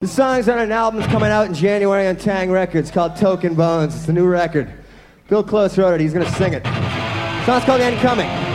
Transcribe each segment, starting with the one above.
The song's on an album that's coming out in January on Taang Records called Token Bones. It's a new record. Bill Close wrote it. He's going to sing it. The song's called Incoming.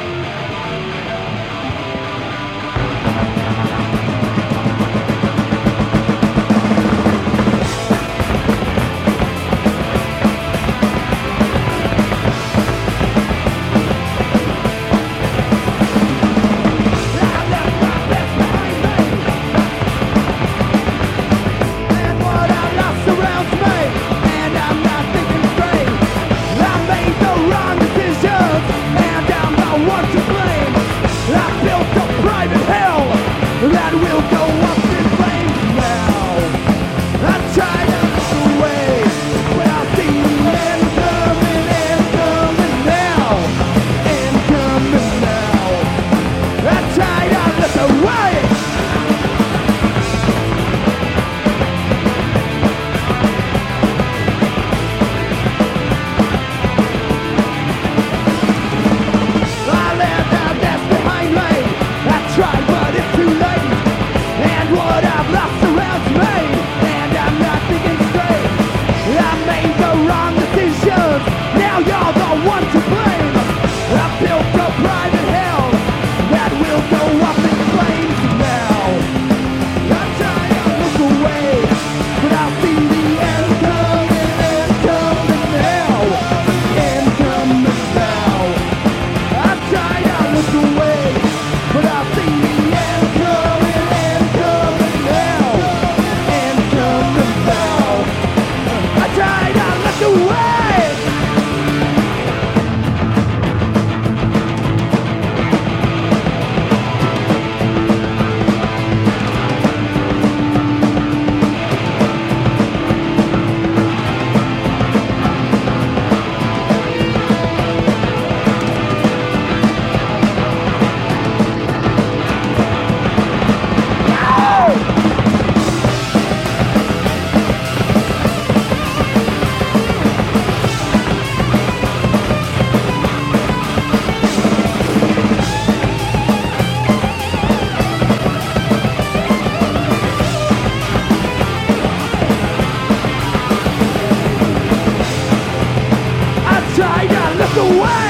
away.